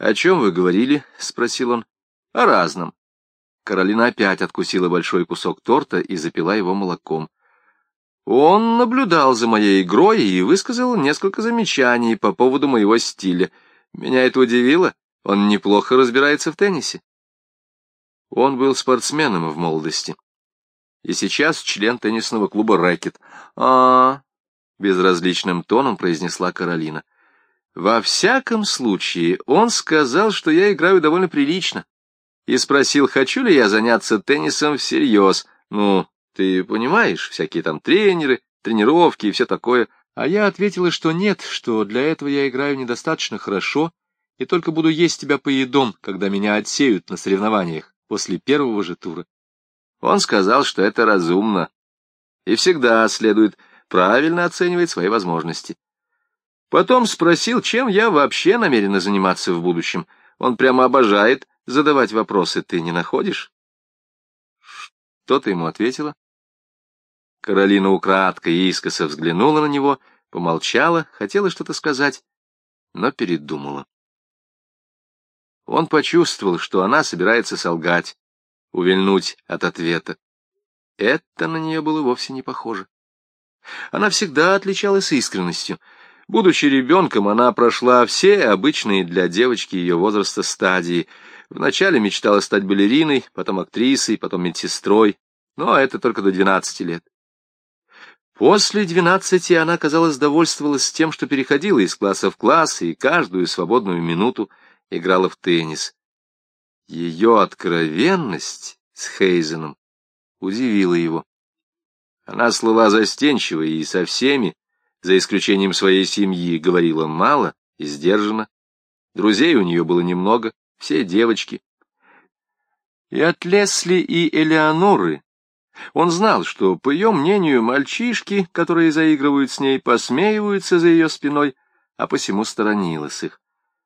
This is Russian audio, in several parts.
«О чем вы говорили?» — спросил он. «О разном». Каролина опять откусила большой кусок торта и запила его молоком. Он наблюдал за моей игрой и высказал несколько замечаний по поводу моего стиля. Меня это удивило. Он неплохо разбирается в теннисе. Он был спортсменом в молодости. И сейчас член теннисного клуба «Рэкет». А, -а, -а безразличным тоном произнесла Каролина. Во всяком случае, он сказал, что я играю довольно прилично, и спросил, хочу ли я заняться теннисом всерьез. Ну, ты понимаешь, всякие там тренеры, тренировки и все такое. А я ответила, что нет, что для этого я играю недостаточно хорошо, и только буду есть тебя поедом, когда меня отсеют на соревнованиях после первого же тура. Он сказал, что это разумно, и всегда следует правильно оценивать свои возможности. Потом спросил, чем я вообще намерена заниматься в будущем. Он прямо обожает задавать вопросы, ты не находишь? Что ты ему ответила? Каролина украдкой и искоса взглянула на него, помолчала, хотела что-то сказать, но передумала. Он почувствовал, что она собирается солгать, увильнуть от ответа. Это на нее было вовсе не похоже. Она всегда отличалась искренностью. Будучи ребенком, она прошла все обычные для девочки ее возраста стадии. Вначале мечтала стать балериной, потом актрисой, потом медсестрой, но это только до двенадцати лет. После двенадцати она, казалось, довольствовалась тем, что переходила из класса в класс и каждую свободную минуту играла в теннис. Ее откровенность с Хейзеном удивила его. Она слыла застенчивой и со всеми, за исключением своей семьи, говорила мало и сдержанно. Друзей у нее было немного, все девочки. И от Лесли и Элеоноры он знал, что, по ее мнению, мальчишки, которые заигрывают с ней, посмеиваются за ее спиной, а посему сторонилась их.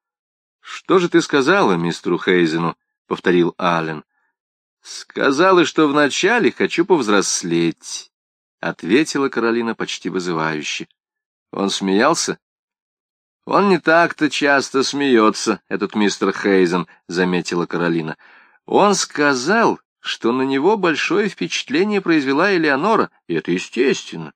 — Что же ты сказала мистеру Хейзену? — повторил Аллен. — Сказала, что вначале хочу повзрослеть, — ответила Каролина почти вызывающе. Он смеялся? — Он не так-то часто смеется, этот мистер Хейзен, — заметила Каролина. Он сказал, что на него большое впечатление произвела Элеонора, и это естественно.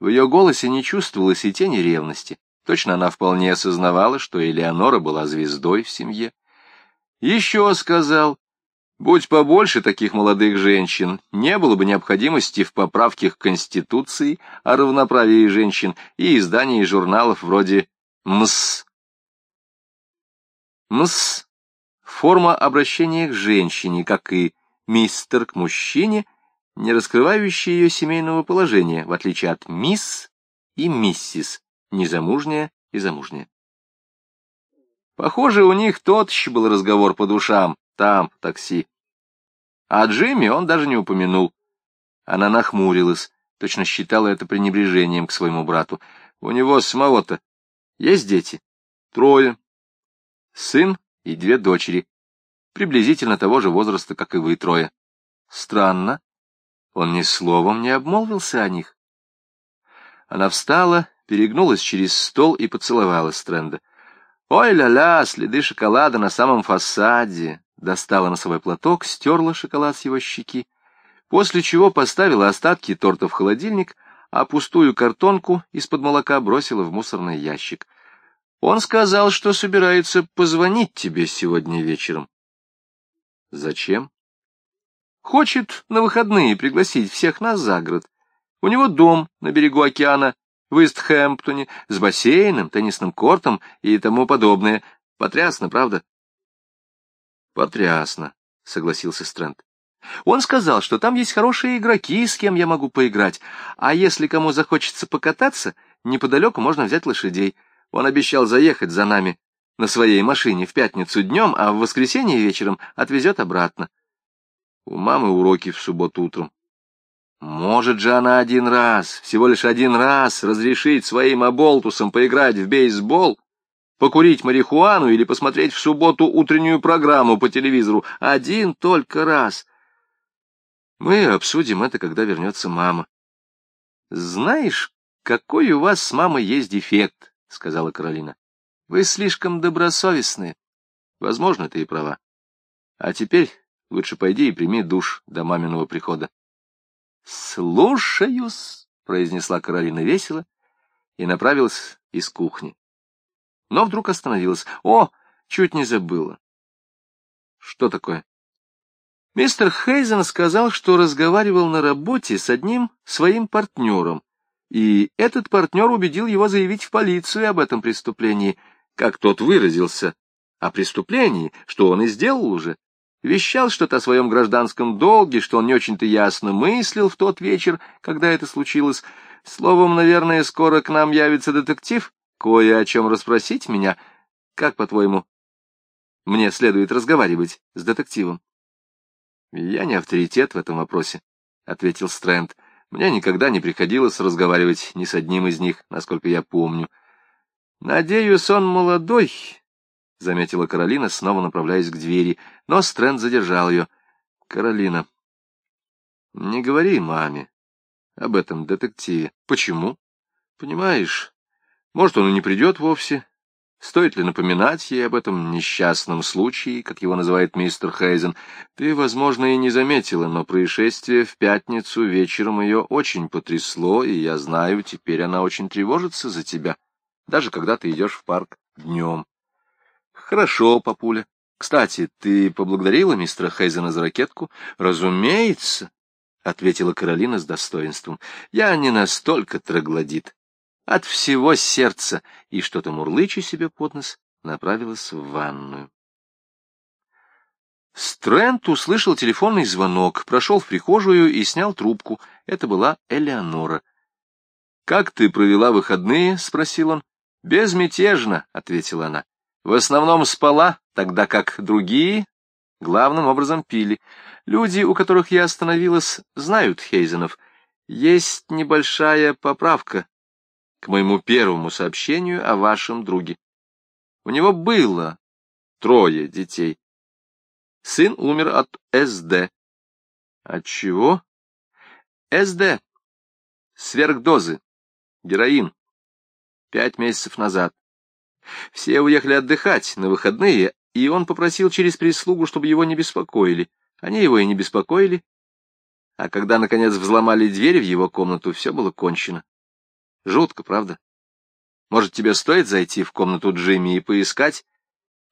В ее голосе не чувствовалось и тени ревности. Точно она вполне осознавала, что Элеонора была звездой в семье. Еще сказал, Будь побольше таких молодых женщин, не было бы необходимости в поправке к Конституции о равноправии женщин и издании журналов вроде МС. МС — форма обращения к женщине, как и мистер к мужчине, не раскрывающая ее семейного положения, в отличие от мисс и миссис, незамужняя и замужняя. Похоже, у них тот был разговор по душам, там, в такси. А Джимми он даже не упомянул. Она нахмурилась, точно считала это пренебрежением к своему брату. У него самого-то есть дети? Трое. Сын и две дочери. Приблизительно того же возраста, как и вы трое. Странно. Он ни словом не обмолвился о них. Она встала, перегнулась через стол и поцеловала Стрэнда. «Ой, ля-ля, следы шоколада на самом фасаде!» достала носовой платок, стерла шоколад с его щеки, после чего поставила остатки торта в холодильник, а пустую картонку из-под молока бросила в мусорный ящик. Он сказал, что собирается позвонить тебе сегодня вечером. Зачем? Хочет на выходные пригласить всех нас за город. У него дом на берегу океана в Истхэмптоне с бассейном, теннисным кортом и тому подобное. Потрясно, правда? Потрясно, согласился Стрэнд. Он сказал, что там есть хорошие игроки, с кем я могу поиграть, а если кому захочется покататься, неподалеку можно взять лошадей. Он обещал заехать за нами на своей машине в пятницу днем, а в воскресенье вечером отвезет обратно. У мамы уроки в субботу утром. Может же она один раз, всего лишь один раз, разрешить своим оболтусам поиграть в бейсбол? покурить марихуану или посмотреть в субботу утреннюю программу по телевизору. Один только раз. Мы обсудим это, когда вернется мама. — Знаешь, какой у вас с мамой есть дефект, — сказала Каролина. — Вы слишком добросовестные. Возможно, ты и права. А теперь лучше пойди и прими душ до маминого прихода. — Слушаюсь, — произнесла Каролина весело и направилась из кухни. Но вдруг остановилась. О, чуть не забыла. Что такое? Мистер Хейзен сказал, что разговаривал на работе с одним своим партнером, и этот партнер убедил его заявить в полицию об этом преступлении, как тот выразился, о преступлении, что он и сделал уже. Вещал что-то о своем гражданском долге, что он не очень-то ясно мыслил в тот вечер, когда это случилось. Словом, наверное, скоро к нам явится детектив, кое о чем расспросить меня. Как, по-твоему, мне следует разговаривать с детективом? — Я не авторитет в этом вопросе, — ответил Стрэнд. — Мне никогда не приходилось разговаривать ни с одним из них, насколько я помню. — Надеюсь, он молодой, — заметила Каролина, снова направляясь к двери, но Стрэнд задержал ее. — Каролина, не говори маме об этом детективе. — Почему? — Понимаешь, может, он и не придет вовсе, Стоит ли напоминать ей об этом несчастном случае, как его называет мистер Хейзен? Ты, возможно, и не заметила, но происшествие в пятницу вечером ее очень потрясло, и я знаю, теперь она очень тревожится за тебя, даже когда ты идешь в парк днем. Хорошо, папуля. Кстати, ты поблагодарила мистера Хейзена за ракетку? Разумеется, — ответила Каролина с достоинством. Я не настолько троглодит от всего сердца, и что-то мурлыча себе под нос, направилась в ванную. Стрэнд услышал телефонный звонок, прошел в прихожую и снял трубку. Это была Элеонора. — Как ты провела выходные? — спросил он. — Безмятежно, — ответила она. — В основном спала, тогда как другие главным образом пили. Люди, у которых я остановилась, знают Хейзенов. Есть небольшая поправка к моему первому сообщению о вашем друге. У него было трое детей. Сын умер от СД. От чего? СД. Сверхдозы. Героин. Пять месяцев назад. Все уехали отдыхать на выходные, и он попросил через прислугу, чтобы его не беспокоили. Они его и не беспокоили. А когда, наконец, взломали дверь в его комнату, все было кончено. Жутко, правда? Может, тебе стоит зайти в комнату Джимми и поискать,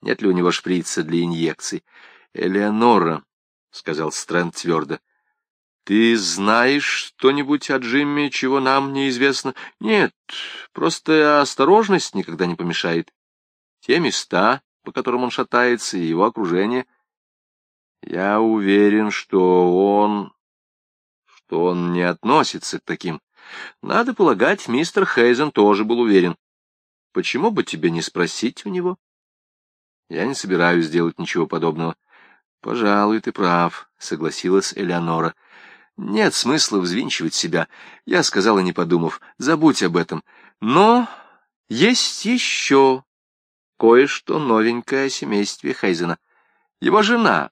нет ли у него шприца для инъекций? Элеонора, — сказал Стрэнд твердо, — ты знаешь что-нибудь о Джимми, чего нам неизвестно? Нет, просто осторожность никогда не помешает. Те места, по которым он шатается, и его окружение. Я уверен, что он... что он не относится к таким надо полагать, мистер Хейзен тоже был уверен. Почему бы тебе не спросить у него? Я не собираюсь делать ничего подобного. Пожалуй, ты прав, согласилась Элеонора. Нет смысла взвинчивать себя. Я сказала, не подумав. Забудь об этом. Но есть еще кое-что новенькое о семействе Хейзена. Его жена,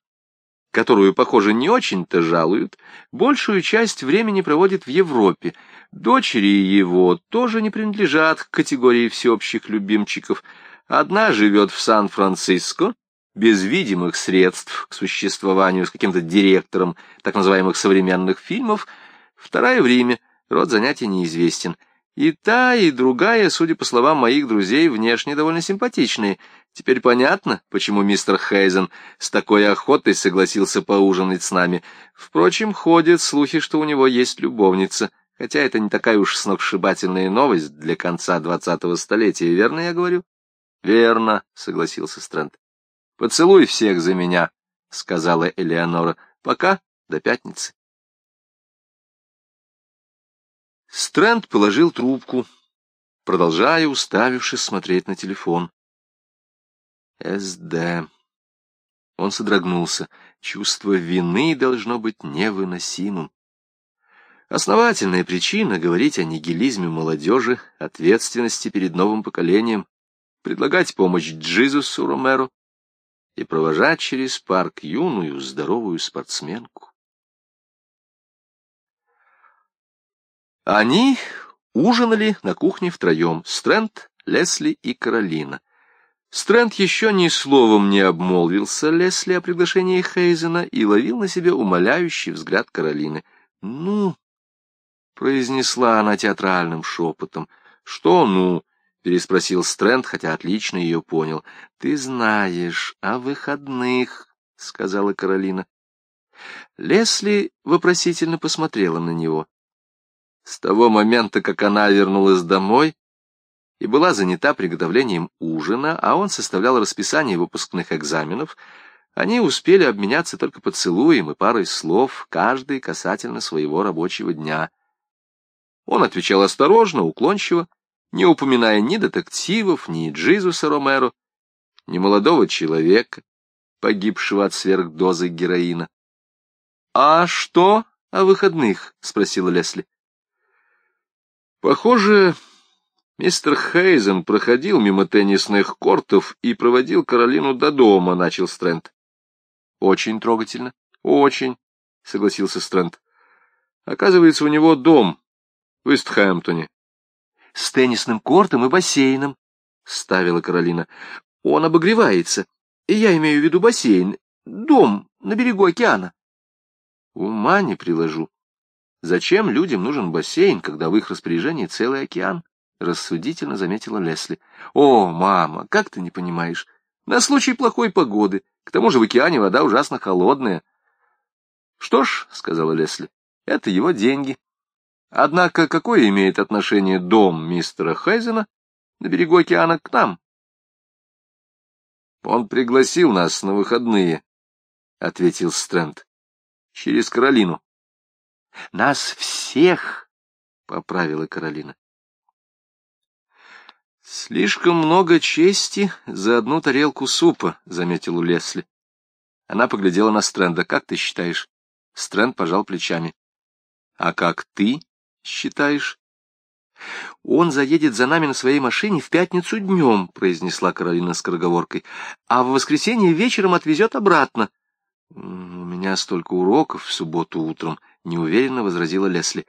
которую, похоже, не очень-то жалуют, большую часть времени проводит в Европе. Дочери его тоже не принадлежат к категории всеобщих любимчиков. Одна живет в Сан-Франциско, без видимых средств к существованию с каким-то директором так называемых современных фильмов, вторая в Риме, род занятий неизвестен — и та, и другая, судя по словам моих друзей, внешне довольно симпатичные. Теперь понятно, почему мистер Хейзен с такой охотой согласился поужинать с нами. Впрочем, ходят слухи, что у него есть любовница, хотя это не такая уж сногсшибательная новость для конца двадцатого столетия, верно я говорю? — Верно, — согласился Стрэнд. — Поцелуй всех за меня, — сказала Элеонора. — Пока, до пятницы. Стрэнд положил трубку, продолжая, уставившись, смотреть на телефон. СД. Он содрогнулся. Чувство вины должно быть невыносимым. Основательная причина говорить о нигилизме молодежи, ответственности перед новым поколением, предлагать помощь Джизусу Ромеро и провожать через парк юную здоровую спортсменку. Они ужинали на кухне втроем, Стрэнд, Лесли и Каролина. Стрэнд еще ни словом не обмолвился Лесли о приглашении Хейзена и ловил на себе умоляющий взгляд Каролины. «Ну?» — произнесла она театральным шепотом. «Что «ну?» — переспросил Стрэнд, хотя отлично ее понял. «Ты знаешь, о выходных», — сказала Каролина. Лесли вопросительно посмотрела на него. С того момента, как она вернулась домой, и была занята приготовлением ужина, а он составлял расписание выпускных экзаменов, они успели обменяться только поцелуем и парой слов, каждый касательно своего рабочего дня. Он отвечал осторожно, уклончиво, не упоминая ни детективов, ни Джизуса Ромеро, ни молодого человека, погибшего от сверхдозы героина. — А что о выходных? — спросила Лесли. — Похоже, Мистер Хейзен проходил мимо теннисных кортов и проводил Каролину до дома, — начал Стрэнд. — Очень трогательно. — Очень, — согласился Стрэнд. — Оказывается, у него дом в Истхэмптоне. — С теннисным кортом и бассейном, — ставила Каролина. — Он обогревается. Я имею в виду бассейн. Дом на берегу океана. — Ума не приложу. Зачем людям нужен бассейн, когда в их распоряжении целый океан? — рассудительно заметила Лесли. — О, мама, как ты не понимаешь? На случай плохой погоды. К тому же в океане вода ужасно холодная. — Что ж, — сказала Лесли, — это его деньги. Однако какое имеет отношение дом мистера Хайзена на берегу океана к нам? — Он пригласил нас на выходные, — ответил Стрэнд, — через Каролину. — Нас всех, — поправила Каролина. «Слишком много чести за одну тарелку супа», — заметил Лесли. Она поглядела на Стрэнда. «Как ты считаешь?» Стрэнд пожал плечами. «А как ты считаешь?» «Он заедет за нами на своей машине в пятницу днем», — произнесла Каролина скороговоркой, «а в воскресенье вечером отвезет обратно». «У меня столько уроков в субботу утром», — неуверенно возразила Лесли.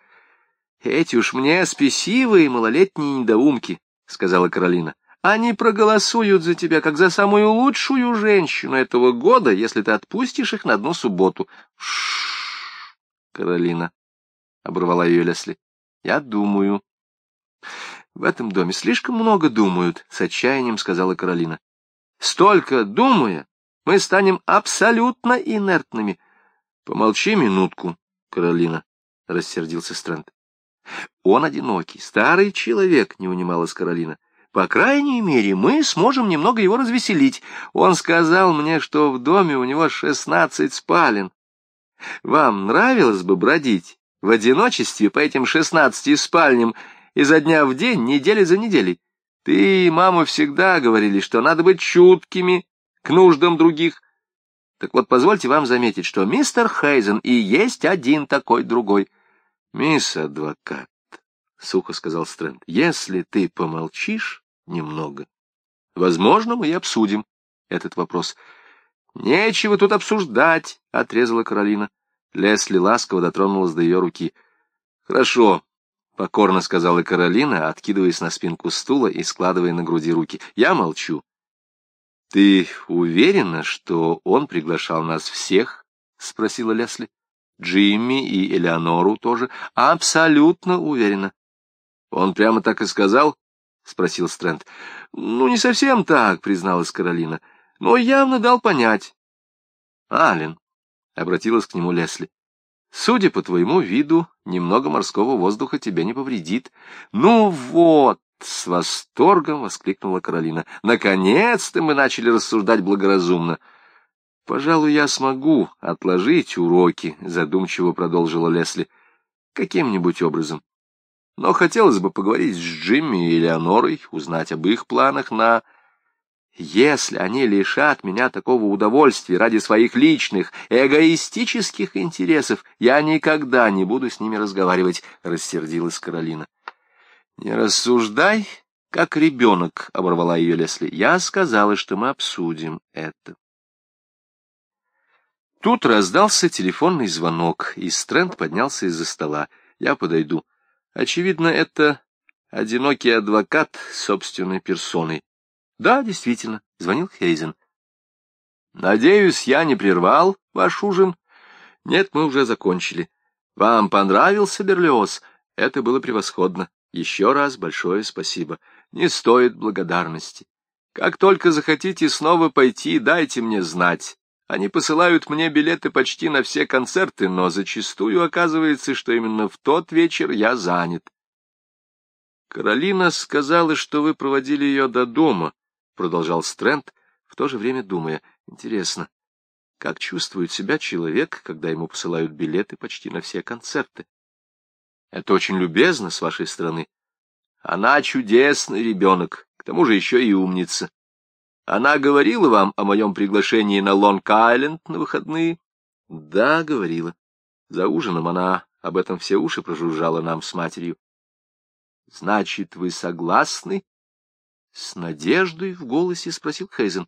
«Эти уж мне спесивые малолетние недоумки. — сказала Каролина. «Они проголосуют за тебя, как за самую лучшую женщину этого года, если ты отпустишь их на одну субботу». «Ш-ш-ш, Каролина», — оборвала ее Лесли. «Я думаю». «В этом доме слишком много думают», — с отчаянием сказала Каролина. «Столько думая, мы станем абсолютно инертными». «Помолчи минутку, Каролина», — рассердился Стрэнд. Он одинокий, старый человек, не унималась Каролина. По крайней мере, мы сможем немного его развеселить. Он сказал мне, что в доме у него шестнадцать спален. Вам нравилось бы бродить в одиночестве по этим шестнадцати спальням изо дня в день, недели за неделей? Ты и мама всегда говорили, что надо быть чуткими к нуждам других. Так вот, позвольте вам заметить, что мистер Хейзен и есть один такой другой. Мисс адвокат, — сухо сказал Стрэнд, — если ты помолчишь немного, возможно, мы и обсудим этот вопрос. — Нечего тут обсуждать, — отрезала Каролина. Лесли ласково дотронулась до ее руки. — Хорошо, — покорно сказала Каролина, откидываясь на спинку стула и складывая на груди руки. — Я молчу. — Ты уверена, что он приглашал нас всех? — спросила Лесли. Джимми и Элеонору тоже. Абсолютно уверена. Он прямо так и сказал? — спросил Стрэнд. — Ну, не совсем так, — призналась Каролина, — но явно дал понять. — Ален, — обратилась к нему Лесли, — судя по твоему виду, немного морского воздуха тебе не повредит. — Ну вот, — с восторгом воскликнула Каролина, — наконец-то мы начали рассуждать благоразумно. — «Пожалуй, я смогу отложить уроки», — задумчиво продолжила Лесли, — «каким-нибудь образом. Но хотелось бы поговорить с Джимми и Леонорой, узнать об их планах на... Если они лишат меня такого удовольствия ради своих личных, эгоистических интересов, я никогда не буду с ними разговаривать», — рассердилась Каролина. «Не рассуждай, как ребенок», — оборвала ее Лесли. «Я сказала, что мы обсудим это». Тут раздался телефонный звонок, и Стрэнд поднялся из-за стола. Я подойду. Очевидно, это одинокий адвокат собственной персоной. Да, действительно, Звонил Хейзен. «Надеюсь, я не прервал ваш ужин?» «Нет, мы уже закончили. Вам понравился Берлиоз? Это было превосходно. Еще раз большое спасибо. Не стоит благодарности. Как только захотите снова пойти, дайте мне знать. Они посылают мне билеты почти на все концерты, но зачастую оказывается, что именно в тот вечер я занят. Каролина сказала, что вы проводили ее до дома, — продолжал Стрэнд, в то же время думая, интересно, как чувствует себя человек, когда ему посылают билеты почти на все концерты? Это очень любезно с вашей стороны. Она чудесный ребенок, к тому же еще и умница. Она говорила вам о моем приглашении на Лонг-Айленд на выходные? Да, говорила. За ужином она об этом все уши прожужжала нам с матерью. Значит, вы согласны? С надеждой в голосе спросил Хейзен.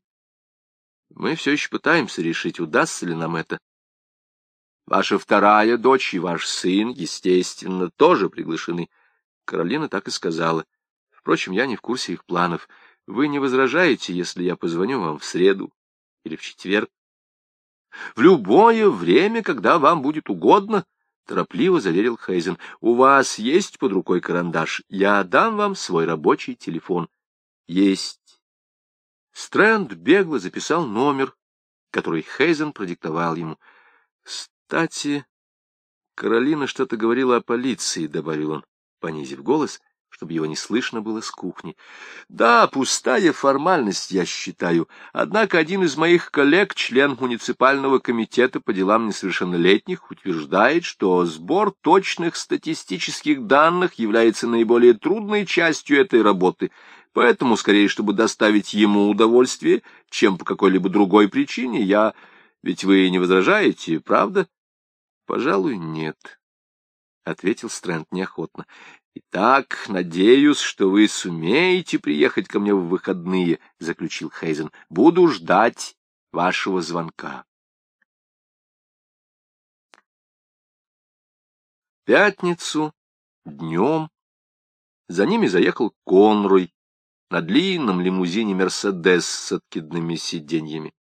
Мы все еще пытаемся решить, удастся ли нам это. Ваша вторая дочь и ваш сын, естественно, тоже приглашены. Каролина так и сказала. Впрочем, я не в курсе их планов. Вы не возражаете, если я позвоню вам в среду или в четверг? — В любое время, когда вам будет угодно, — торопливо заверил Хейзен. — У вас есть под рукой карандаш? Я дам вам свой рабочий телефон. — Есть. Стрэнд бегло записал номер, который Хейзен продиктовал ему. — Кстати, Каролина что-то говорила о полиции, — добавил он, понизив голос, чтобы его не слышно было с кухни. Да, пустая формальность, я считаю. Однако один из моих коллег, член муниципального комитета по делам несовершеннолетних, утверждает, что сбор точных статистических данных является наиболее трудной частью этой работы, поэтому, скорее, чтобы доставить ему удовольствие, чем по какой-либо другой причине, я... Ведь вы не возражаете, правда? Пожалуй, нет. — ответил Стрэнд неохотно. «Итак, надеюсь, что вы сумеете приехать ко мне в выходные», — заключил Хейзен. «Буду ждать вашего звонка». пятницу днем за ними заехал Конрой на длинном лимузине «Мерседес» с откидными сиденьями.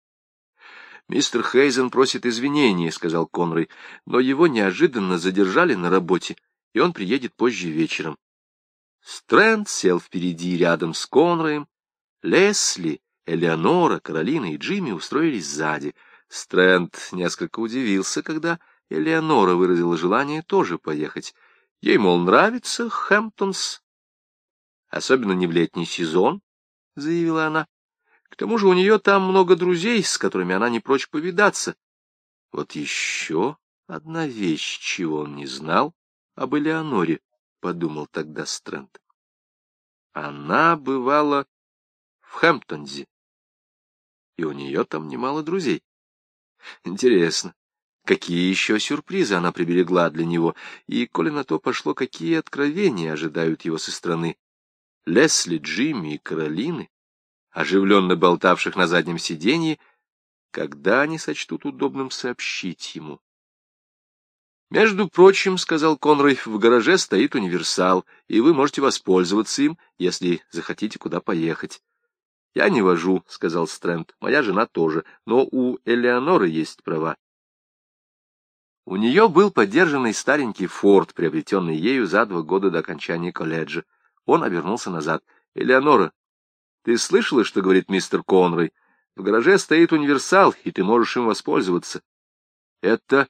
«Мистер Хейзен просит извинения», — сказал Конрой, — «но его неожиданно задержали на работе, и он приедет позже вечером. Стрэнд сел впереди рядом с Конроем. Лесли, Элеонора, Каролина и Джимми устроились сзади. Стрэнд несколько удивился, когда Элеонора выразила желание тоже поехать. Ей, мол, нравится Хэмптонс. Особенно не в летний сезон, — заявила она. К тому же у нее там много друзей, с которыми она не прочь повидаться. Вот еще одна вещь, чего он не знал об Элеоноре, — подумал тогда Стрэнд. Она бывала в Хэмптонзе, и у нее там немало друзей. Интересно, какие еще сюрпризы она приберегла для него, и, коли на то пошло, какие откровения ожидают его со стороны Лесли, Джимми и Каролины, оживленно болтавших на заднем сиденье, когда они сочтут удобным сообщить ему. «Между прочим, — сказал Конрой, — в гараже стоит универсал, и вы можете воспользоваться им, если захотите куда поехать». «Я не вожу», — сказал Стрэнд, — «моя жена тоже, но у Элеоноры есть права». У нее был подержанный старенький форт, приобретенный ею за два года до окончания колледжа. Он обернулся назад. «Элеонора, ты слышала, что говорит мистер Конрой? В гараже стоит универсал, и ты можешь им воспользоваться». «Это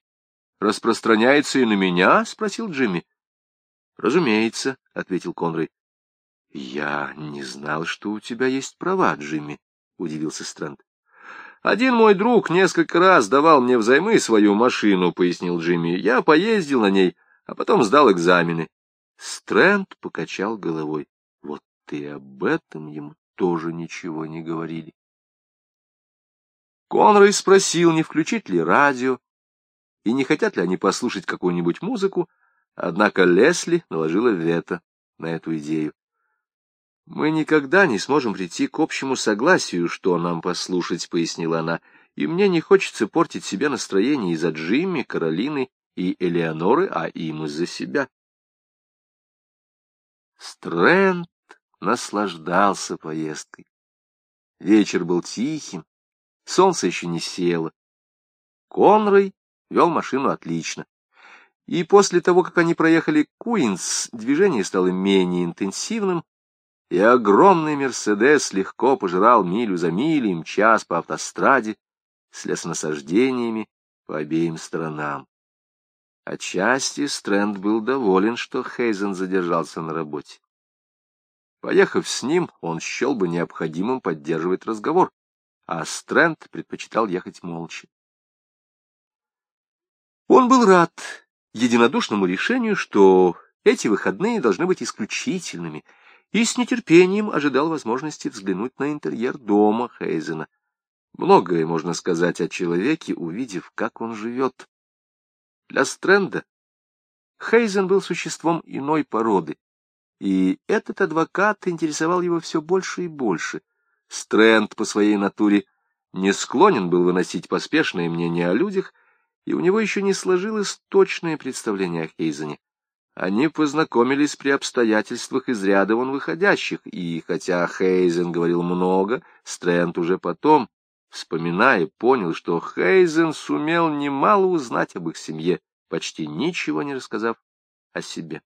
распространяется и на меня? — спросил Джимми. — Разумеется, — ответил Конрой. — Я не знал, что у тебя есть права, Джимми, — удивился Стрэнд. — Один мой друг несколько раз давал мне взаймы свою машину, — пояснил Джимми. Я поездил на ней, а потом сдал экзамены. Стрэнд покачал головой. Вот ты об этом ему тоже ничего не говорили. Конрой спросил, не включить ли радио, и не хотят ли они послушать какую-нибудь музыку, однако Лесли наложила вето на эту идею. «Мы никогда не сможем прийти к общему согласию, что нам послушать», — пояснила она, «и мне не хочется портить себе настроение из-за Джимми, Каролины и Элеоноры, а им из-за себя». Стрэнд наслаждался поездкой. Вечер был тихим, солнце еще не село. Конрой вел машину отлично. И после того, как они проехали Куинс, движение стало менее интенсивным, и огромный «Мерседес» легко пожирал милю за милей, мчас по автостраде с лесонасаждениями по обеим сторонам. Отчасти Стрэнд был доволен, что Хейзен задержался на работе. Поехав с ним, он счел бы необходимым поддерживать разговор, а Стрэнд предпочитал ехать молча. Он был рад единодушному решению, что эти выходные должны быть исключительными, и с нетерпением ожидал возможности взглянуть на интерьер дома Хейзена. Многое можно сказать о человеке, увидев, как он живет. Для Стрэнда Хейзен был существом иной породы, и этот адвокат интересовал его все больше и больше. Стрэнд по своей натуре не склонен был выносить поспешные мнения о людях, и у него еще не сложилось точное представление о Хейзене. Они познакомились при обстоятельствах из ряда вон выходящих, и хотя Хейзен говорил много, Стрэнд уже потом, вспоминая, понял, что Хейзен сумел немало узнать об их семье, почти ничего не рассказав о себе.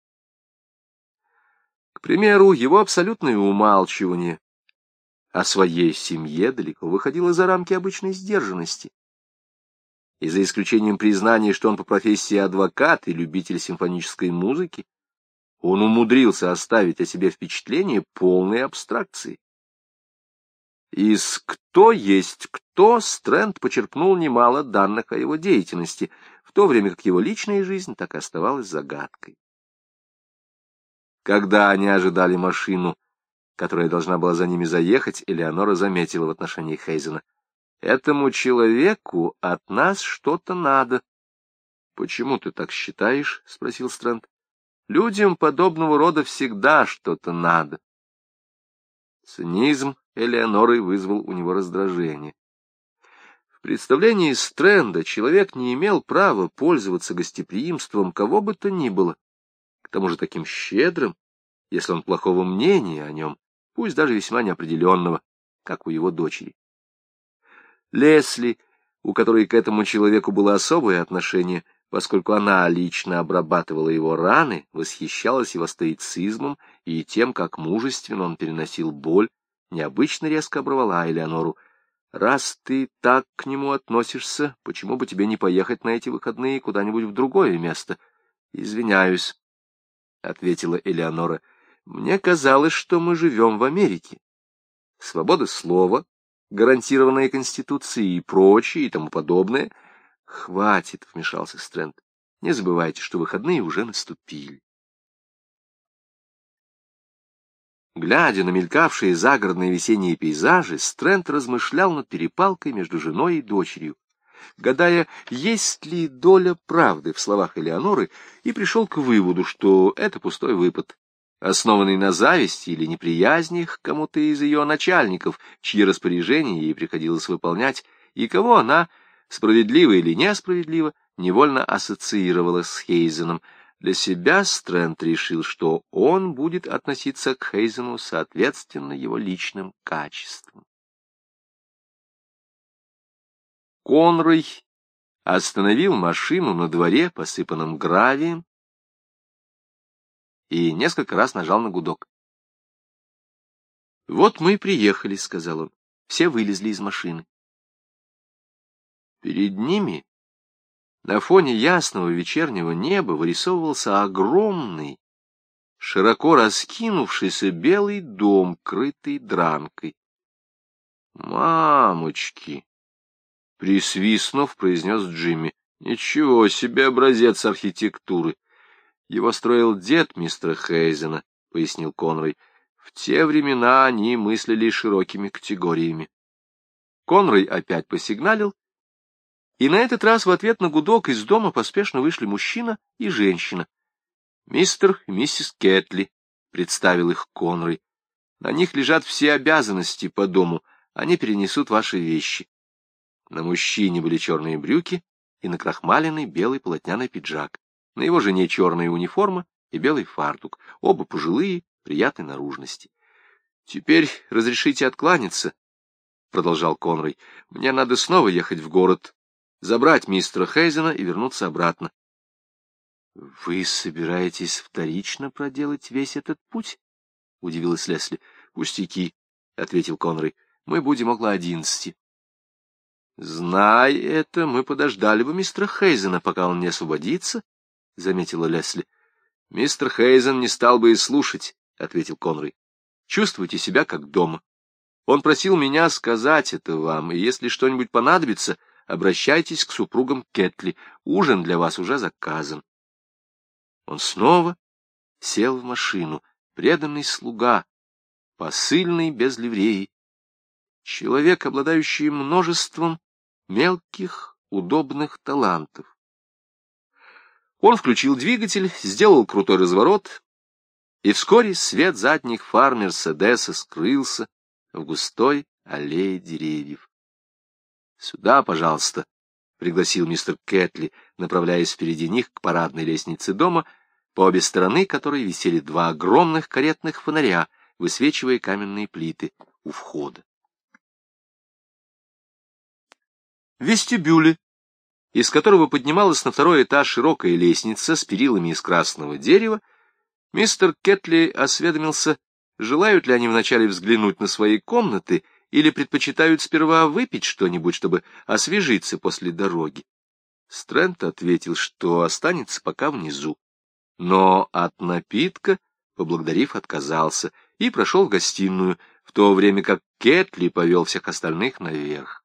К примеру, его абсолютное умалчивание о своей семье далеко выходило за рамки обычной сдержанности и за исключением признания, что он по профессии адвокат и любитель симфонической музыки, он умудрился оставить о себе впечатление полной абстракции. Из «Кто есть кто» Стрэнд почерпнул немало данных о его деятельности, в то время как его личная жизнь так и оставалась загадкой. Когда они ожидали машину, которая должна была за ними заехать, Элеонора заметила в отношении Хейзена — Этому человеку от нас что-то надо. — Почему ты так считаешь? — спросил Стрэнд. — Людям подобного рода всегда что-то надо. Цинизм Элеоноры вызвал у него раздражение. В представлении Стрэнда человек не имел права пользоваться гостеприимством кого бы то ни было, к тому же таким щедрым, если он плохого мнения о нем, пусть даже весьма неопределенного, как у его дочери. Лесли, у которой к этому человеку было особое отношение, поскольку она лично обрабатывала его раны, восхищалась его стоицизмом и тем, как мужественно он переносил боль, необычно резко оборвала Элеонору. «Раз ты так к нему относишься, почему бы тебе не поехать на эти выходные куда-нибудь в другое место?» «Извиняюсь», — ответила Элеонора. «Мне казалось, что мы живем в Америке. Свобода слова, гарантированные Конституцией и прочее и тому подобное. Хватит, — вмешался Стрэнд. Не забывайте, что выходные уже наступили. Глядя на мелькавшие загородные весенние пейзажи, Стрэнд размышлял над перепалкой между женой и дочерью, гадая, есть ли доля правды в словах Элеоноры, и пришел к выводу, что это пустой выпад основанный на зависти или неприязни к кому-то из ее начальников, чьи распоряжения ей приходилось выполнять, и кого она, справедливо или несправедливо, невольно ассоциировала с Хейзеном. Для себя Стрэнд решил, что он будет относиться к Хейзену соответственно его личным качествам. Конрой остановил машину на дворе, посыпанном гравием, и несколько раз нажал на гудок. «Вот мы и приехали», — сказал он. Все вылезли из машины. Перед ними, на фоне ясного вечернего неба, вырисовывался огромный, широко раскинувшийся белый дом, крытый дранкой. «Мамочки!» — присвистнув, произнес Джимми. «Ничего себе образец архитектуры!» Его строил дед мистера Хейзена, — пояснил Конрой. В те времена они мыслили широкими категориями. Конрой опять посигналил, и на этот раз в ответ на гудок из дома поспешно вышли мужчина и женщина. «Мистер и миссис Кетли», — представил их Конрой. «На них лежат все обязанности по дому, они перенесут ваши вещи». На мужчине были черные брюки и накрахмаленный белый полотняный пиджак. На его жене черная униформа и белый фартук, оба пожилые, приятной наружности. — Теперь разрешите откланяться, — продолжал Конрой, — мне надо снова ехать в город, забрать мистера Хейзена и вернуться обратно. — Вы собираетесь вторично проделать весь этот путь? — удивилась Лесли. — Пустяки, — ответил Конрой. — Мы будем около одиннадцати. — Знай это, мы подождали бы мистера Хейзена, пока он не освободится, — заметила Лесли. — Мистер Хейзен не стал бы и слушать, — ответил Конрой. — Чувствуйте себя как дома. Он просил меня сказать это вам, и если что-нибудь понадобится, обращайтесь к супругам Кетли. Ужин для вас уже заказан. Он снова сел в машину, преданный слуга, посыльный без ливреи, человек, обладающий множеством мелких, удобных талантов. Он включил двигатель, сделал крутой разворот, и вскоре свет задних фар Мерседеса скрылся в густой аллее деревьев. — Сюда, пожалуйста, — пригласил мистер Кэтли, направляясь впереди них к парадной лестнице дома, по обе стороны которой висели два огромных каретных фонаря, высвечивая каменные плиты у входа. В вестибюле, из которого поднималась на второй этаж широкая лестница с перилами из красного дерева, мистер Кетли осведомился, Желают ли они вначале взглянуть на свои комнаты или предпочитают сперва выпить что-нибудь, чтобы освежиться после дороги? Стрэнд ответил, что останется пока внизу. Но от напитка, поблагодарив, отказался и прошел в гостиную, в то время как Кетли повел всех остальных наверх.